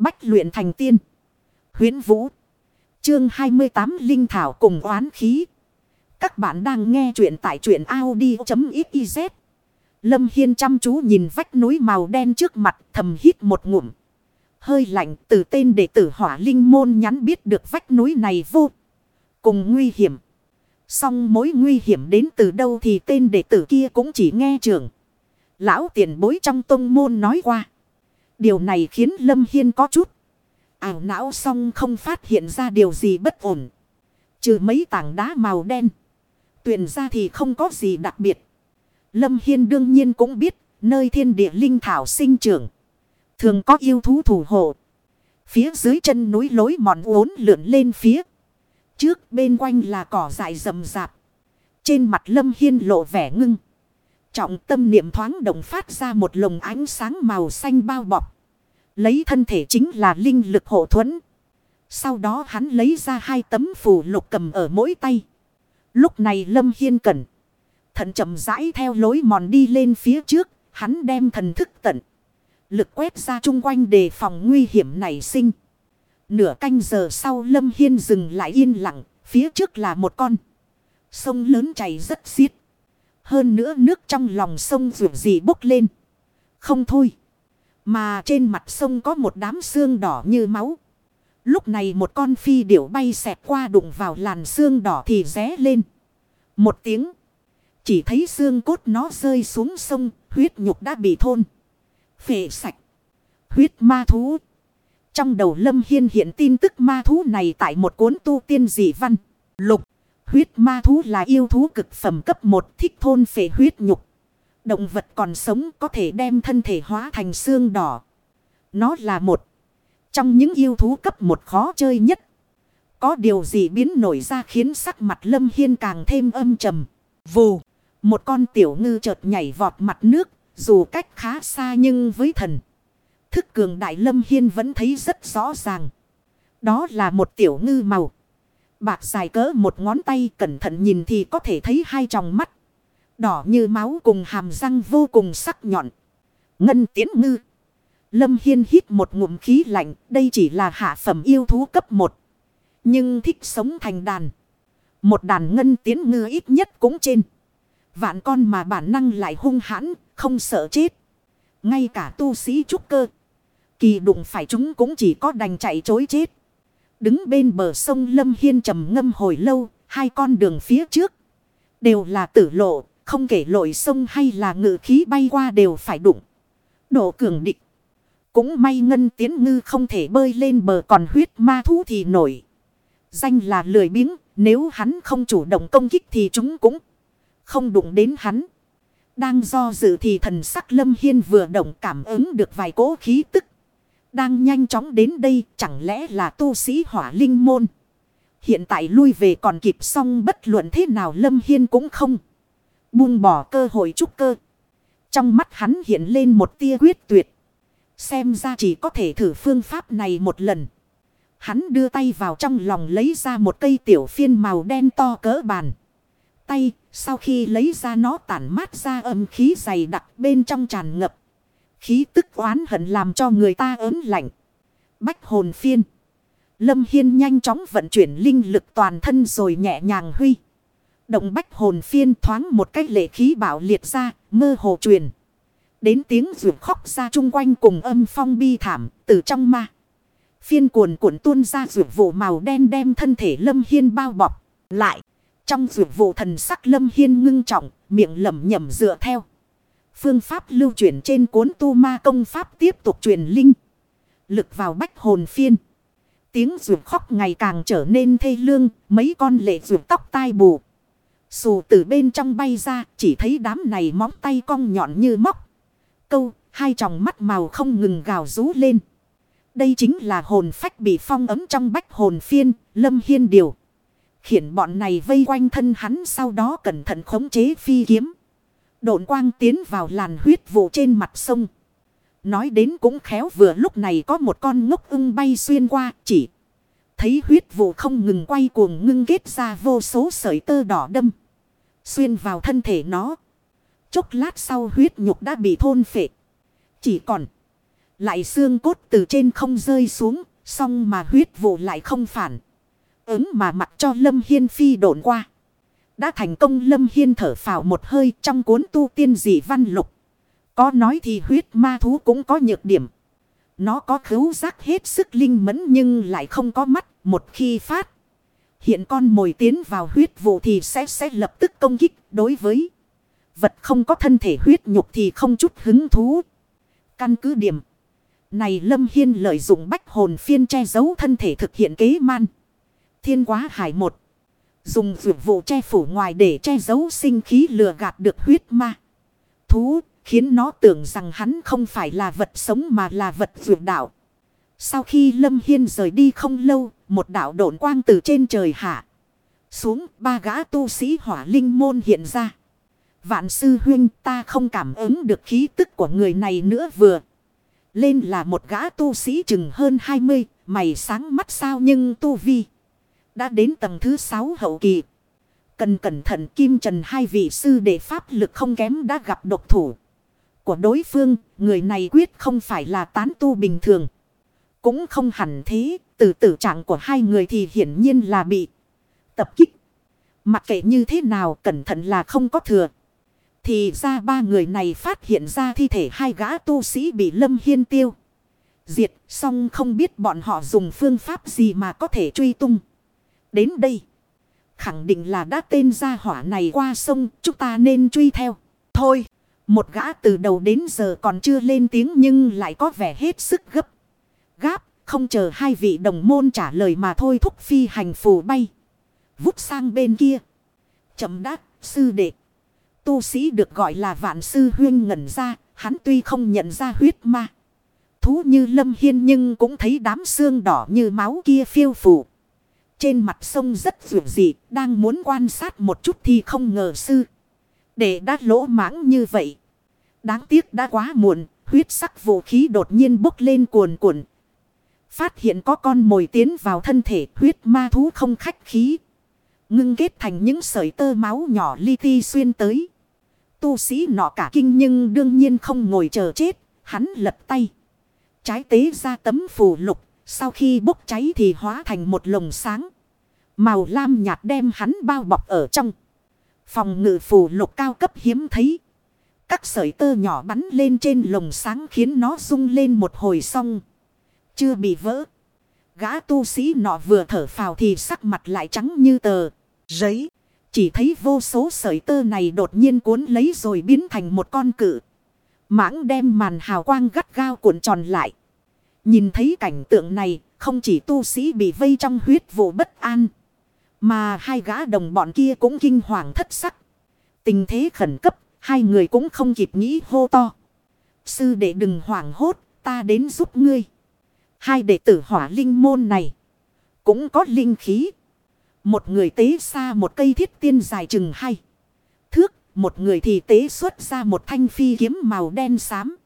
Bách luyện thành tiên. huyễn Vũ. Chương 28 Linh Thảo cùng oán khí. Các bạn đang nghe truyện tại truyện Audi.xyz. Lâm Hiên chăm chú nhìn vách núi màu đen trước mặt, thầm hít một ngụm. Hơi lạnh từ tên đệ tử hỏa linh môn nhắn biết được vách núi này vô cùng nguy hiểm. Song mối nguy hiểm đến từ đâu thì tên đệ tử kia cũng chỉ nghe trưởng. Lão tiền bối trong tông môn nói qua. Điều này khiến Lâm Hiên có chút. Ảo não song không phát hiện ra điều gì bất ổn. Trừ mấy tảng đá màu đen. Tuyển ra thì không có gì đặc biệt. Lâm Hiên đương nhiên cũng biết. Nơi thiên địa linh thảo sinh trưởng. Thường có yêu thú thủ hộ. Phía dưới chân núi lối mòn uốn lượn lên phía. Trước bên quanh là cỏ dại rậm rạp. Trên mặt Lâm Hiên lộ vẻ ngưng. Trọng tâm niệm thoáng động phát ra một lồng ánh sáng màu xanh bao bọc. Lấy thân thể chính là linh lực hộ thuẫn. Sau đó hắn lấy ra hai tấm phù lục cầm ở mỗi tay. Lúc này Lâm Hiên cẩn. Thận chậm rãi theo lối mòn đi lên phía trước. Hắn đem thần thức tận. Lực quét ra chung quanh đề phòng nguy hiểm nảy sinh. Nửa canh giờ sau Lâm Hiên dừng lại yên lặng. Phía trước là một con. Sông lớn chảy rất xiết. Hơn nữa nước trong lòng sông rượu gì bốc lên. Không thôi. Mà trên mặt sông có một đám xương đỏ như máu. Lúc này một con phi điểu bay xẹt qua đụng vào làn xương đỏ thì ré lên. Một tiếng. Chỉ thấy xương cốt nó rơi xuống sông. Huyết nhục đã bị thôn. Phệ sạch. Huyết ma thú. Trong đầu Lâm Hiên hiện tin tức ma thú này tại một cuốn tu tiên dị văn. Lục. Huyết ma thú là yêu thú cực phẩm cấp 1 thích thôn phệ huyết nhục. Động vật còn sống có thể đem thân thể hóa thành xương đỏ. Nó là một. Trong những yêu thú cấp một khó chơi nhất. Có điều gì biến nổi ra khiến sắc mặt Lâm Hiên càng thêm âm trầm. Vù. Một con tiểu ngư chợt nhảy vọt mặt nước. Dù cách khá xa nhưng với thần. Thức cường đại Lâm Hiên vẫn thấy rất rõ ràng. Đó là một tiểu ngư màu. Bạc dài cỡ một ngón tay cẩn thận nhìn thì có thể thấy hai tròng mắt. Đỏ như máu cùng hàm răng vô cùng sắc nhọn. Ngân tiến ngư. Lâm Hiên hít một ngụm khí lạnh. Đây chỉ là hạ phẩm yêu thú cấp một Nhưng thích sống thành đàn. Một đàn ngân tiến ngư ít nhất cũng trên. Vạn con mà bản năng lại hung hãn. Không sợ chết. Ngay cả tu sĩ trúc cơ. Kỳ đụng phải chúng cũng chỉ có đành chạy chối chết. Đứng bên bờ sông Lâm Hiên trầm ngâm hồi lâu, hai con đường phía trước. Đều là tử lộ, không kể lội sông hay là ngự khí bay qua đều phải đụng. Độ cường địch. Cũng may ngân tiến ngư không thể bơi lên bờ còn huyết ma thú thì nổi. Danh là lười biếng, nếu hắn không chủ động công kích thì chúng cũng không đụng đến hắn. Đang do dự thì thần sắc lâm hiên vừa động cảm ứng được vài cỗ khí tức. Đang nhanh chóng đến đây chẳng lẽ là tu sĩ hỏa linh môn. Hiện tại lui về còn kịp xong bất luận thế nào Lâm Hiên cũng không. Buông bỏ cơ hội trúc cơ. Trong mắt hắn hiện lên một tia quyết tuyệt. Xem ra chỉ có thể thử phương pháp này một lần. Hắn đưa tay vào trong lòng lấy ra một cây tiểu phiên màu đen to cỡ bàn. Tay, sau khi lấy ra nó tản mát ra âm khí dày đặc bên trong tràn ngập. Khí tức oán hận làm cho người ta ớn lạnh. Bách hồn phiên. Lâm Hiên nhanh chóng vận chuyển linh lực toàn thân rồi nhẹ nhàng huy. Động bách hồn phiên thoáng một cách lệ khí bảo liệt ra, mơ hồ truyền. Đến tiếng rượu khóc ra chung quanh cùng âm phong bi thảm, từ trong ma. Phiên cuồn cuộn tuôn ra rượu vụ màu đen đem thân thể Lâm Hiên bao bọc. Lại, trong rượu vụ thần sắc Lâm Hiên ngưng trọng, miệng lẩm nhẩm dựa theo. Phương pháp lưu chuyển trên cuốn tu ma công pháp tiếp tục truyền linh. Lực vào bách hồn phiên. Tiếng rượu khóc ngày càng trở nên thê lương. Mấy con lệ rượu tóc tai bù. Xù từ bên trong bay ra. Chỉ thấy đám này móng tay cong nhọn như móc. Câu. Hai tròng mắt màu không ngừng gào rú lên. Đây chính là hồn phách bị phong ấm trong bách hồn phiên. Lâm Hiên điều. Khiển bọn này vây quanh thân hắn sau đó cẩn thận khống chế phi kiếm. Độn quang tiến vào làn huyết vụ trên mặt sông. Nói đến cũng khéo vừa lúc này có một con ngốc ưng bay xuyên qua, chỉ. Thấy huyết vụ không ngừng quay cuồng ngưng kết ra vô số sợi tơ đỏ đâm. Xuyên vào thân thể nó. Chốc lát sau huyết nhục đã bị thôn phệ. Chỉ còn Lại xương cốt từ trên không rơi xuống. Xong mà huyết vụ lại không phản. Ứng mà mặc cho Lâm Hiên phi độn qua. Đã thành công Lâm Hiên thở phào một hơi trong cuốn tu tiên dị văn lục. Có nói thì huyết ma thú cũng có nhược điểm. Nó có khứu giác hết sức linh mẫn nhưng lại không có mắt. Một khi phát. Hiện con mồi tiến vào huyết vụ thì sẽ sẽ lập tức công kích đối với. Vật không có thân thể huyết nhục thì không chút hứng thú. Căn cứ điểm. Này Lâm Hiên lợi dụng bách hồn phiên che giấu thân thể thực hiện kế man. Thiên quá hải một. Dùng vượt vụ che phủ ngoài để che giấu sinh khí lừa gạt được huyết ma. Thú, khiến nó tưởng rằng hắn không phải là vật sống mà là vật vượt đạo. Sau khi Lâm Hiên rời đi không lâu, một đạo độn quang từ trên trời hạ. Xuống ba gã tu sĩ hỏa linh môn hiện ra. Vạn sư huynh ta không cảm ứng được khí tức của người này nữa vừa. Lên là một gã tu sĩ chừng hơn 20, mày sáng mắt sao nhưng tu vi. Đã đến tầng thứ 6 hậu kỳ. Cần cẩn thận kim trần hai vị sư đệ pháp lực không kém đã gặp độc thủ. Của đối phương, người này quyết không phải là tán tu bình thường. Cũng không hẳn thế, từ tử trạng của hai người thì hiển nhiên là bị tập kích. Mặc kệ như thế nào cẩn thận là không có thừa. Thì ra ba người này phát hiện ra thi thể hai gã tu sĩ bị Lâm Hiên tiêu. Diệt xong không biết bọn họ dùng phương pháp gì mà có thể truy tung. Đến đây. Khẳng định là đã tên gia hỏa này qua sông chúng ta nên truy theo. Thôi. Một gã từ đầu đến giờ còn chưa lên tiếng nhưng lại có vẻ hết sức gấp. Gáp. Không chờ hai vị đồng môn trả lời mà thôi thúc phi hành phù bay. Vút sang bên kia. Chậm đát. Sư đệ. Tu sĩ được gọi là vạn sư huyên ngẩn ra, hắn tuy không nhận ra huyết ma. Thú như lâm hiên nhưng cũng thấy đám xương đỏ như máu kia phiêu phủ. Trên mặt sông rất vượt dị, đang muốn quan sát một chút thì không ngờ sư. Để đã lỗ mãng như vậy. Đáng tiếc đã quá muộn, huyết sắc vũ khí đột nhiên bốc lên cuồn cuộn. Phát hiện có con mồi tiến vào thân thể, huyết ma thú không khách khí. Ngưng kết thành những sợi tơ máu nhỏ li ti xuyên tới. Tu sĩ nọ cả kinh nhưng đương nhiên không ngồi chờ chết. Hắn lật tay. Trái tế ra tấm phù lục. Sau khi bốc cháy thì hóa thành một lồng sáng. Màu lam nhạt đem hắn bao bọc ở trong. Phòng ngự phù lục cao cấp hiếm thấy. Các sợi tơ nhỏ bắn lên trên lồng sáng khiến nó rung lên một hồi xong. Chưa bị vỡ. Gã tu sĩ nọ vừa thở phào thì sắc mặt lại trắng như tờ. Giấy. Chỉ thấy vô số sợi tơ này đột nhiên cuốn lấy rồi biến thành một con cự. Mãng đem màn hào quang gắt gao cuộn tròn lại. Nhìn thấy cảnh tượng này, không chỉ tu sĩ bị vây trong huyết vụ bất an. Mà hai gã đồng bọn kia cũng kinh hoàng thất sắc. Tình thế khẩn cấp, hai người cũng không kịp nghĩ hô to. Sư đệ đừng hoảng hốt, ta đến giúp ngươi. Hai đệ tử hỏa linh môn này cũng có linh khí. Một người tế xa một cây thiết tiên dài chừng hai. Thước, một người thì tế xuất ra một thanh phi kiếm màu đen xám.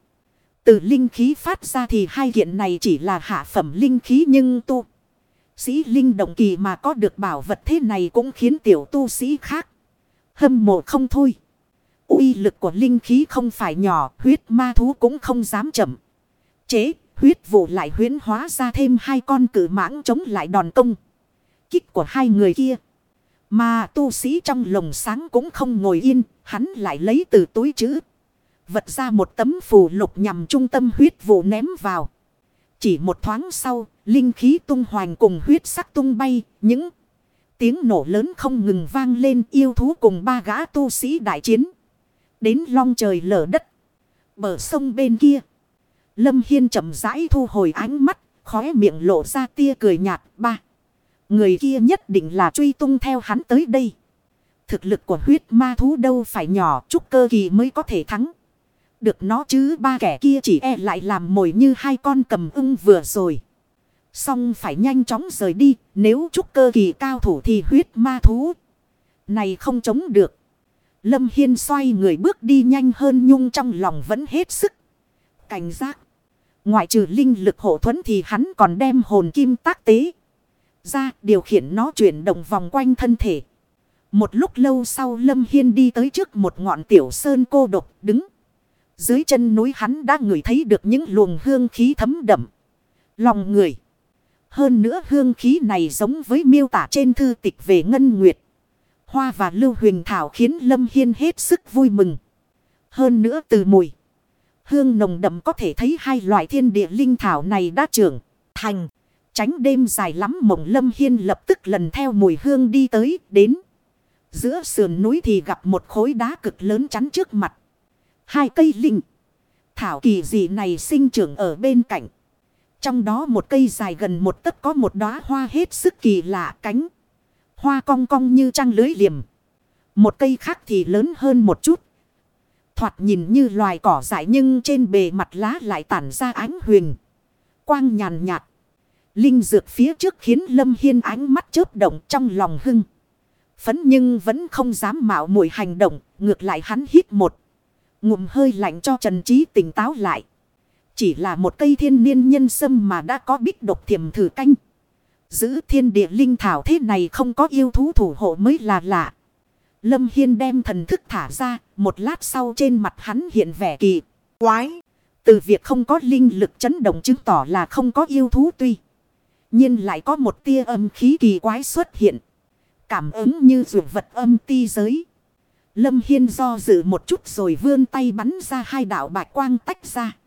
Từ linh khí phát ra thì hai kiện này chỉ là hạ phẩm linh khí nhưng tu. Sĩ linh động kỳ mà có được bảo vật thế này cũng khiến tiểu tu sĩ khác. Hâm mộ không thôi. uy lực của linh khí không phải nhỏ, huyết ma thú cũng không dám chậm. Chế, huyết vụ lại huyến hóa ra thêm hai con cử mãng chống lại đòn công kích của hai người kia. Mà tu sĩ trong lồng sáng cũng không ngồi yên, hắn lại lấy từ túi chữ. Vật ra một tấm phù lục nhằm trung tâm huyết vụ ném vào. Chỉ một thoáng sau, linh khí tung hoành cùng huyết sắc tung bay, những tiếng nổ lớn không ngừng vang lên yêu thú cùng ba gã tu sĩ đại chiến. Đến long trời lở đất. Bờ sông bên kia. Lâm Hiên chậm rãi thu hồi ánh mắt, khóe miệng lộ ra tia cười nhạt ba. Người kia nhất định là truy tung theo hắn tới đây. Thực lực của huyết ma thú đâu phải nhỏ chút cơ kỳ mới có thể thắng. Được nó chứ ba kẻ kia chỉ e lại làm mồi như hai con cầm ưng vừa rồi. Xong phải nhanh chóng rời đi. Nếu chút cơ kỳ cao thủ thì huyết ma thú. Này không chống được. Lâm Hiên xoay người bước đi nhanh hơn nhung trong lòng vẫn hết sức. Cảnh giác. Ngoại trừ linh lực hộ thuẫn thì hắn còn đem hồn kim tác tế ra, điều khiển nó chuyển động vòng quanh thân thể. Một lúc lâu sau Lâm Hiên đi tới trước một ngọn tiểu sơn cô độc đứng. Dưới chân núi hắn đã ngửi thấy được những luồng hương khí thấm đậm. Lòng người. Hơn nữa hương khí này giống với miêu tả trên thư tịch về Ngân Nguyệt. Hoa và Lưu Huỳnh Thảo khiến Lâm Hiên hết sức vui mừng. Hơn nữa từ mùi. Hương nồng đậm có thể thấy hai loại thiên địa linh thảo này đã trưởng thành. Tránh đêm dài lắm, mộng Lâm Hiên lập tức lần theo mùi hương đi tới đến. Giữa sườn núi thì gặp một khối đá cực lớn chắn trước mặt. Hai cây linh. Thảo kỳ dị này sinh trưởng ở bên cạnh. Trong đó một cây dài gần một tấc có một đóa hoa hết sức kỳ lạ cánh. Hoa cong cong như trăng lưới liềm. Một cây khác thì lớn hơn một chút. Thoạt nhìn như loài cỏ dại nhưng trên bề mặt lá lại tản ra ánh huyền. Quang nhàn nhạt. Linh dược phía trước khiến Lâm Hiên ánh mắt chớp động trong lòng hưng. Phấn nhưng vẫn không dám mạo muội hành động. Ngược lại hắn hít một. Ngụm hơi lạnh cho Trần Trí tỉnh táo lại. Chỉ là một cây thiên niên nhân sâm mà đã có bích độc thiểm thử canh. Giữ thiên địa linh thảo thế này không có yêu thú thủ hộ mới là lạ. Lâm Hiên đem thần thức thả ra, một lát sau trên mặt hắn hiện vẻ kỳ, quái. Từ việc không có linh lực chấn động chứng tỏ là không có yêu thú tuy. nhiên lại có một tia âm khí kỳ quái xuất hiện. Cảm ứng như dù vật âm ti giới. Lâm Hiên do dự một chút rồi vươn tay bắn ra hai đạo bạch quang tách ra.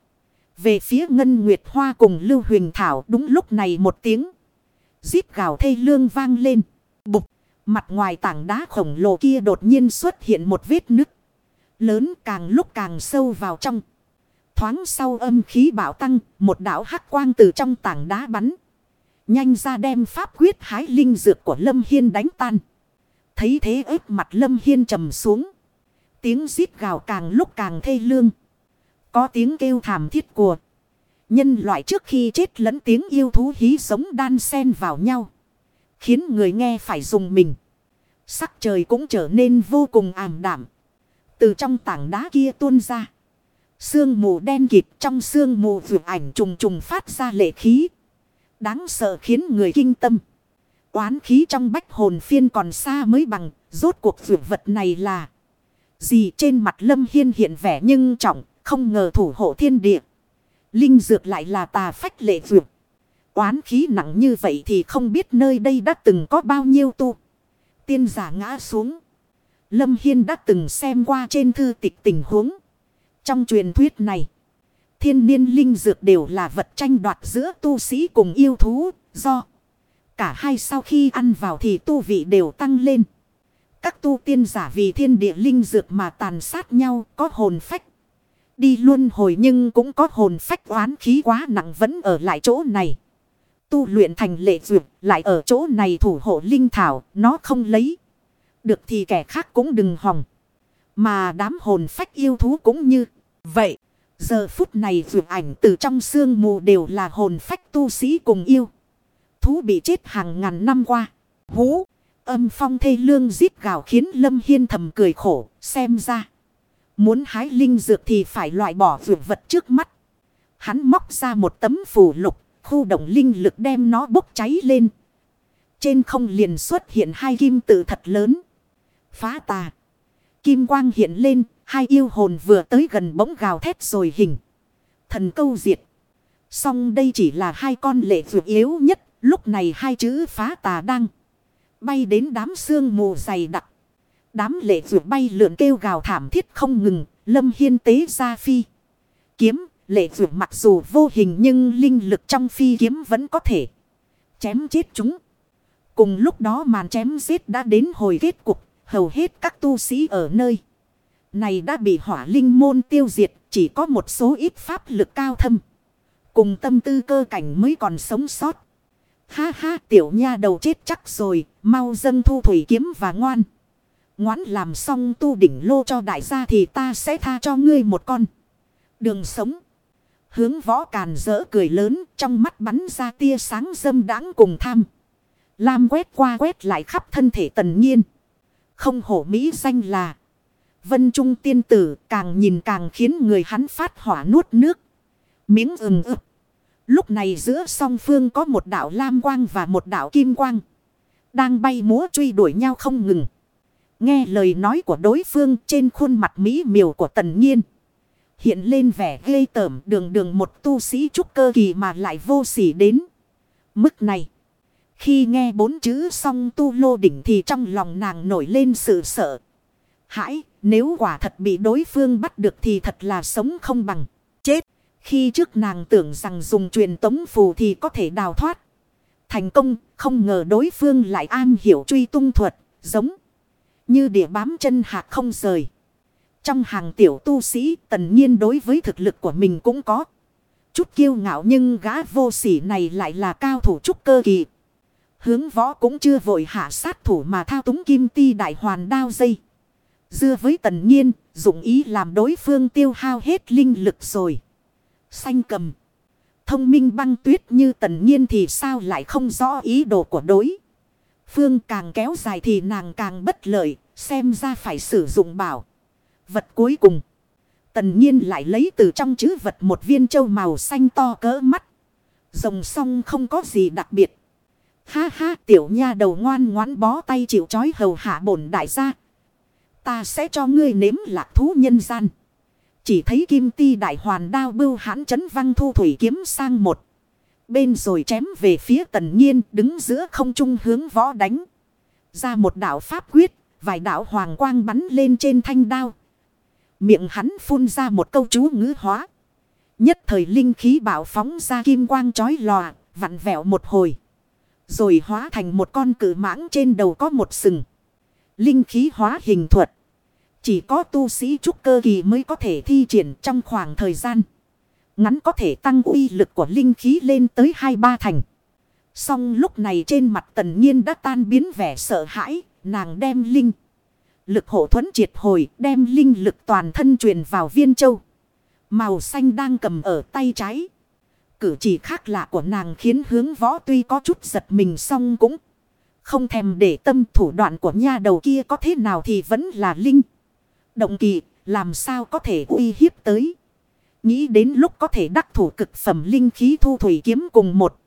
Về phía Ngân Nguyệt Hoa cùng Lưu Huỳnh Thảo đúng lúc này một tiếng. Giết gào thê lương vang lên. Bục. Mặt ngoài tảng đá khổng lồ kia đột nhiên xuất hiện một vết nứt. Lớn càng lúc càng sâu vào trong. Thoáng sau âm khí bảo tăng. Một đảo hắc quang từ trong tảng đá bắn. Nhanh ra đem pháp quyết hái linh dược của Lâm Hiên đánh tan. Thấy thế ếp mặt Lâm Hiên trầm xuống. Tiếng giít gào càng lúc càng thê lương. Có tiếng kêu thảm thiết của nhân loại trước khi chết lẫn tiếng yêu thú hí sống đan xen vào nhau. Khiến người nghe phải dùng mình. Sắc trời cũng trở nên vô cùng ảm đảm. Từ trong tảng đá kia tuôn ra. Sương mù đen kịt trong sương mù vượt ảnh trùng trùng phát ra lệ khí. Đáng sợ khiến người kinh tâm. Oán khí trong bách hồn phiên còn xa mới bằng. Rốt cuộc vượt vật này là. Gì trên mặt lâm hiên hiện vẻ nhưng trọng. Không ngờ thủ hộ thiên địa. Linh dược lại là tà phách lệ vượt. Oán khí nặng như vậy thì không biết nơi đây đã từng có bao nhiêu tu. Tiên giả ngã xuống. Lâm Hiên đã từng xem qua trên thư tịch tình huống. Trong truyền thuyết này. Thiên niên linh dược đều là vật tranh đoạt giữa tu sĩ cùng yêu thú. Do cả hai sau khi ăn vào thì tu vị đều tăng lên. Các tu tiên giả vì thiên địa linh dược mà tàn sát nhau, có hồn phách đi luôn hồi nhưng cũng có hồn phách oán khí quá nặng vẫn ở lại chỗ này. Tu luyện thành lệ duyệt lại ở chỗ này thủ hộ linh thảo, nó không lấy. Được thì kẻ khác cũng đừng hòng. Mà đám hồn phách yêu thú cũng như vậy. Giờ phút này vượt ảnh từ trong xương mù đều là hồn phách tu sĩ cùng yêu. Thú bị chết hàng ngàn năm qua. Hú, âm phong thê lương giết gào khiến Lâm Hiên thầm cười khổ, xem ra. Muốn hái linh dược thì phải loại bỏ vượt vật trước mắt. Hắn móc ra một tấm phù lục, khu động linh lực đem nó bốc cháy lên. Trên không liền xuất hiện hai kim tự thật lớn. Phá tà. Kim quang hiện lên, hai yêu hồn vừa tới gần bỗng gào thét rồi hình. Thần câu diệt. Xong đây chỉ là hai con lệ vượt yếu nhất, lúc này hai chữ phá tà đang bay đến đám xương mù dày đặc. Đám lệ vượt bay lượn kêu gào thảm thiết không ngừng. Lâm Hiên tế ra phi. Kiếm. Lệ vượt mặc dù vô hình nhưng linh lực trong phi kiếm vẫn có thể. Chém chết chúng. Cùng lúc đó màn chém giết đã đến hồi kết cục. Hầu hết các tu sĩ ở nơi. Này đã bị hỏa linh môn tiêu diệt. Chỉ có một số ít pháp lực cao thâm. Cùng tâm tư cơ cảnh mới còn sống sót. Ha ha, tiểu nha đầu chết chắc rồi. Mau dâng thu thủy kiếm và ngoan. Ngoãn làm xong tu đỉnh lô cho đại gia thì ta sẽ tha cho ngươi một con. Đường sống. Hướng võ càn rỡ cười lớn, trong mắt bắn ra tia sáng dâm đáng cùng tham. Lam quét qua quét lại khắp thân thể tần nhiên. Không hổ mỹ danh là. Vân Trung tiên tử, càng nhìn càng khiến người hắn phát hỏa nuốt nước. Miếng ừng ực. Lúc này giữa song phương có một đạo lam quang và một đạo kim quang. Đang bay múa truy đuổi nhau không ngừng. Nghe lời nói của đối phương, trên khuôn mặt mỹ miều của tần nhiên. Hiện lên vẻ ghê tởm đường đường một tu sĩ trúc cơ kỳ mà lại vô sỉ đến. Mức này. Khi nghe bốn chữ xong tu lô đỉnh thì trong lòng nàng nổi lên sự sợ. Hãi, nếu quả thật bị đối phương bắt được thì thật là sống không bằng. Chết. Khi trước nàng tưởng rằng dùng truyền tống phù thì có thể đào thoát. Thành công, không ngờ đối phương lại an hiểu truy tung thuật, giống như địa bám chân hạt không rời. Trong hàng tiểu tu sĩ, tần nhiên đối với thực lực của mình cũng có chút kiêu ngạo nhưng gã vô sỉ này lại là cao thủ trúc cơ kỳ. Hướng võ cũng chưa vội hạ sát thủ mà thao túng kim ti đại hoàn đao dây. Dưa với tần nhiên, dụng ý làm đối phương tiêu hao hết linh lực rồi. Xanh cầm. Thông minh băng tuyết như tần nhiên thì sao lại không rõ ý đồ của đối. Phương càng kéo dài thì nàng càng bất lợi, xem ra phải sử dụng bảo. Vật cuối cùng. Tần nhiên lại lấy từ trong chữ vật một viên châu màu xanh to cỡ mắt. Rồng song không có gì đặc biệt. Ha ha tiểu nha đầu ngoan ngoãn bó tay chịu chói hầu hạ bổn đại gia. Ta sẽ cho ngươi nếm lạc thú nhân gian. Chỉ thấy kim ti đại hoàn đao bưu hãn chấn văng thu thủy kiếm sang một. Bên rồi chém về phía tần nhiên đứng giữa không trung hướng võ đánh. Ra một đạo pháp quyết, vài đạo hoàng quang bắn lên trên thanh đao. Miệng hắn phun ra một câu chú ngữ hóa. Nhất thời linh khí bảo phóng ra kim quang chói lòa, vặn vẹo một hồi. Rồi hóa thành một con cử mãng trên đầu có một sừng. Linh khí hóa hình thuật. Chỉ có tu sĩ trúc cơ kỳ mới có thể thi triển trong khoảng thời gian. Ngắn có thể tăng uy lực của linh khí lên tới hai ba thành. Song lúc này trên mặt tần nhiên đã tan biến vẻ sợ hãi. Nàng đem linh. Lực hộ thuẫn triệt hồi, đem linh lực toàn thân truyền vào viên châu. Màu xanh đang cầm ở tay trái. Cử chỉ khác lạ của nàng khiến hướng võ tuy có chút giật mình song cũng không thèm để tâm thủ đoạn của nha đầu kia có thế nào thì vẫn là linh. Động kỳ, làm sao có thể uy hiếp tới. Nghĩ đến lúc có thể đắc thủ cực phẩm linh khí thu thủy kiếm cùng một.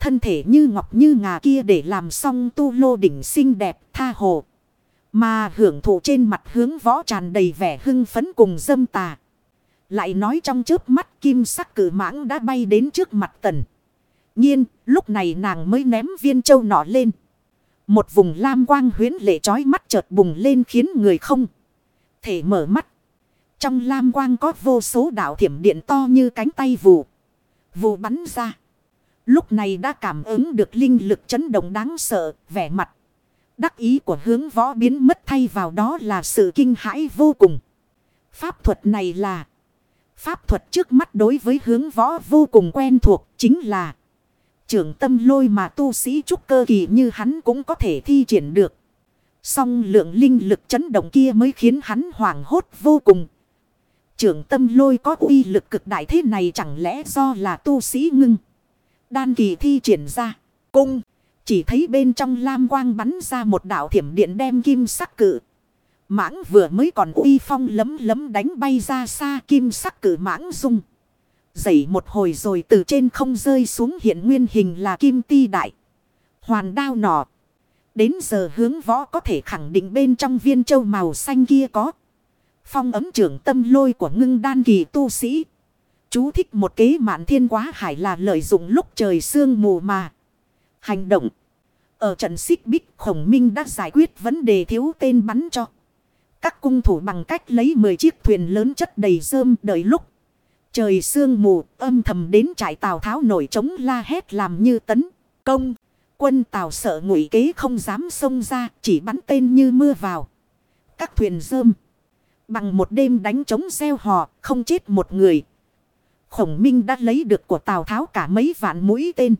Thân thể như ngọc như ngà kia để làm xong tu lô đỉnh xinh đẹp tha hồ. Mà hưởng thụ trên mặt hướng võ tràn đầy vẻ hưng phấn cùng dâm tà. Lại nói trong chớp mắt kim sắc cử mãng đã bay đến trước mặt tần. Nhiên, lúc này nàng mới ném viên châu nọ lên. Một vùng lam quang huyến lệ trói mắt chợt bùng lên khiến người không thể mở mắt. Trong lam quang có vô số đạo thiểm điện to như cánh tay vù. Vù bắn ra. Lúc này đã cảm ứng được linh lực chấn động đáng sợ, vẻ mặt. Đắc ý của hướng võ biến mất thay vào đó là sự kinh hãi vô cùng. Pháp thuật này là, Pháp thuật trước mắt đối với hướng võ vô cùng quen thuộc, chính là, trưởng tâm lôi mà tu sĩ trúc cơ kỳ như hắn cũng có thể thi triển được. Song lượng linh lực chấn động kia mới khiến hắn hoảng hốt vô cùng. Trưởng tâm lôi có uy lực cực đại thế này chẳng lẽ do là tu sĩ ngưng. Đan kỳ thi triển ra. Cung. Chỉ thấy bên trong lam quang bắn ra một đạo thiểm điện đem kim sắc cự. Mãng vừa mới còn uy phong lấm lấm đánh bay ra xa kim sắc cử mãng rung. Dậy một hồi rồi từ trên không rơi xuống hiện nguyên hình là kim ti đại. Hoàn đao nọ. Đến giờ hướng võ có thể khẳng định bên trong viên châu màu xanh kia có. Phong ấm trưởng tâm lôi của ngưng đan kỳ tu sĩ. Chú thích một kế mạn thiên quá hải là lợi dụng lúc trời sương mù mà. Hành động. Ở trận xích bích, khổng minh đã giải quyết vấn đề thiếu tên bắn cho. Các cung thủ bằng cách lấy 10 chiếc thuyền lớn chất đầy rơm đợi lúc. Trời sương mù, âm thầm đến trại Tào Tháo nổi trống la hét làm như tấn công. Quân Tào sợ ngụy kế không dám xông ra, chỉ bắn tên như mưa vào. Các thuyền rơm. Bằng một đêm đánh trống xeo hò, không chết một người. Khổng Minh đã lấy được của Tào Tháo cả mấy vạn mũi tên.